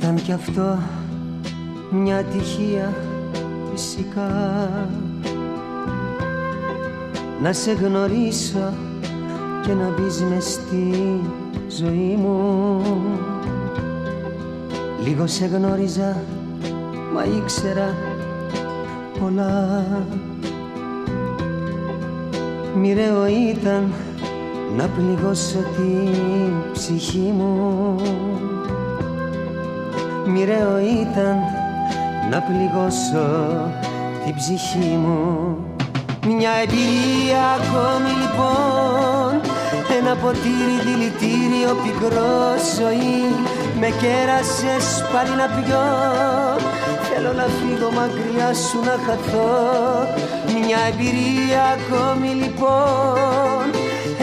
Ήταν κι αυτό μια ατυχία φυσικά. Να σε γνωρίσω και να μπεις μες στη ζωή μου. Λίγο σε γνώριζα μα ήξερα πολλά. Μοιραίο ήταν να πληγώσω την ψυχή μου. Μοιραίο ήταν να πληγώσω την ψυχή μου. Μια εμπειρία ακόμη λοιπόν. Ένα ποτήρι δηλητήριο πικρό ζωή. Με κέρασες πάλι να πιω. Θέλω να φύγω μακριά σου να χαθώ. Μια εμπειρία ακόμη λοιπόν.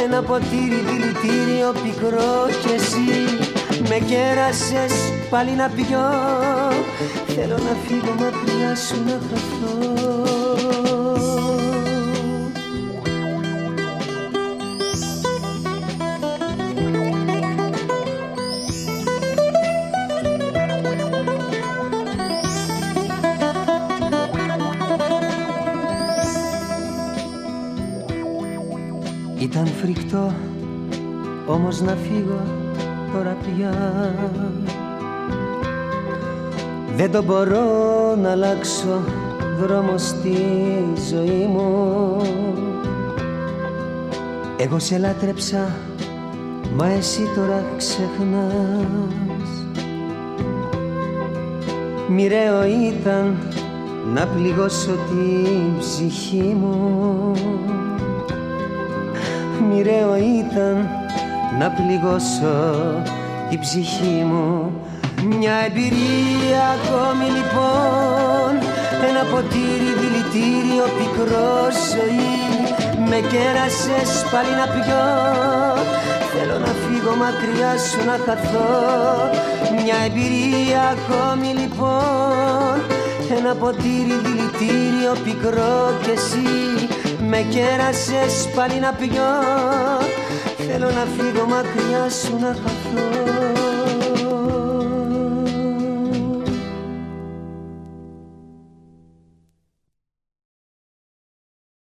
Ένα ποτήρι δηλητήριο πικρό κι εσύ. Με κέρασες πάλι να πιω. Θέλω να φύγω μακριά σου να χαθώ Ήταν φρικτό όμως να φύγω τώρα πια. Δεν το μπορώ να αλλάξω δρόμο στη ζωή μου. Εγώ σε λάτρεψα μα εσύ τώρα ξεχνάς. Μοιραίο ήταν να πληγώσω την ψυχή μου ήταν να πληγώσω. Την ψυχή μου μια εμπειρία ακόμη λοιπόν. Ένα ποτήρι δηλητήριο πικρό ζωή. Με κέρασες πάλι να πιω. Θέλω να φύγω μακριά σου να χαθώ. Μια εμπειρία ακόμη λοιπόν. Ένα ποτήρι δηλητήριο πικρό κι εσύ. Με κέρασες πάλι να πιω Θέλω να φύγω μακριά σου να χαθώ